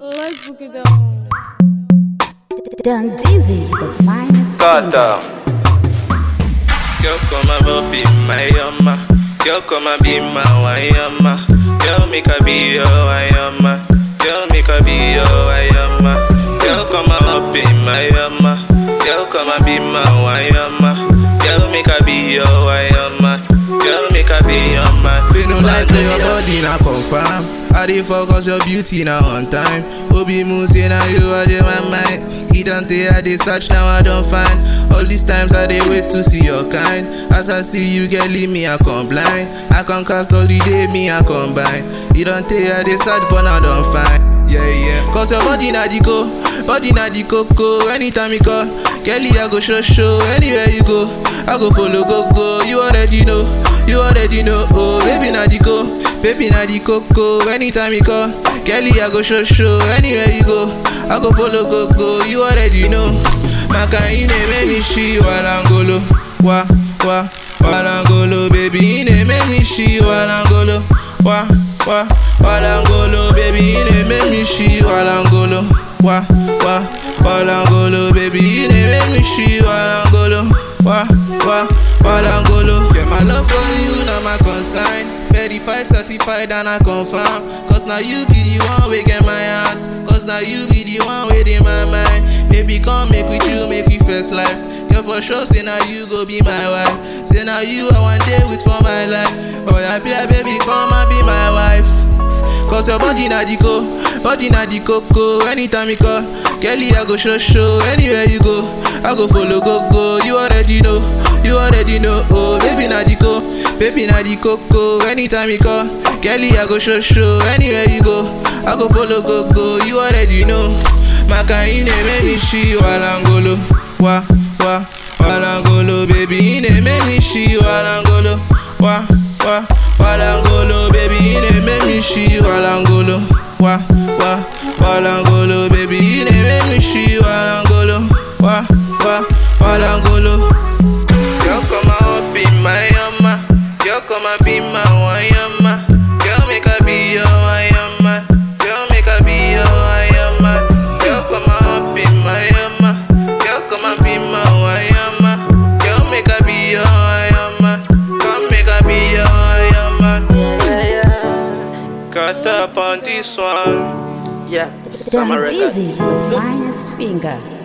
Let's book it down. Done Dizzy, the finest Cathar. Girl, come and be my yama. Girl, come and be my wayama. Girl, make a be your wayama. Girl, make a be your wayama. Girl, come and be my yama. Girl, come and be my wayama. Girl, make a be your wayama. They no lie, say your body na confirm. I dey focus your beauty now on time. Obi Moon say now you are the my mind. He don't tell I dey search now I don't find. All these times I dey wait to see your kind. As I see you get leave me I come blind. I can cast all the day me I combine. He don't tell I dey search but I don't find. Yeah yeah. Cause your body na the go, body na the coco. Anytime you call, Kelly I go show show. Anywhere you go, I go follow go go. You already know, you already know. Oh baby na the baby na the coco. Anytime you call, Kelly I go show show. Anywhere you go, I go follow go go. You already know. Makaine make me she walambolo, wa wa walambolo baby. Ine make me she walambolo, wa wa walambolo baby. Ine make me she walambolo, wa wa walambolo baby. Ine make me she walambolo, wa wa walambolo. My love for you, now my consign. Verified, certified, and I confirm. Cause now you be the one we get my heart. Cause now you be the one with in my mind. Baby, come make with you, make we flex life. Girl, for sure, say now you go be my wife. Say now you I one day with for my life. Oh yeah, baby, come and be my wife. Cause your body na the go, body na the coco. Anytime you call, Kelly I go show show. Anywhere you go, I go follow go go. You already know, you already know. Oh baby na the go, baby na the coco. Anytime you call, Kelly I go show show. Anywhere you go, I go follow go go. You already know. Makaine make me she walambolo, wa wa walambolo baby. Ine make me she walambolo, wa wa walambolo baby. Ine make me she walambolo, wa wa walambolo come and be my wayama. Girl, make a be your wayama. Girl, make a be your wayama. Girl, come and be my yama. Girl, come and be my wayama. Girl, make a be your wayama. Come make a be your wayama. Cut up on this one. Yeah. Done Dizzy, the finest finger.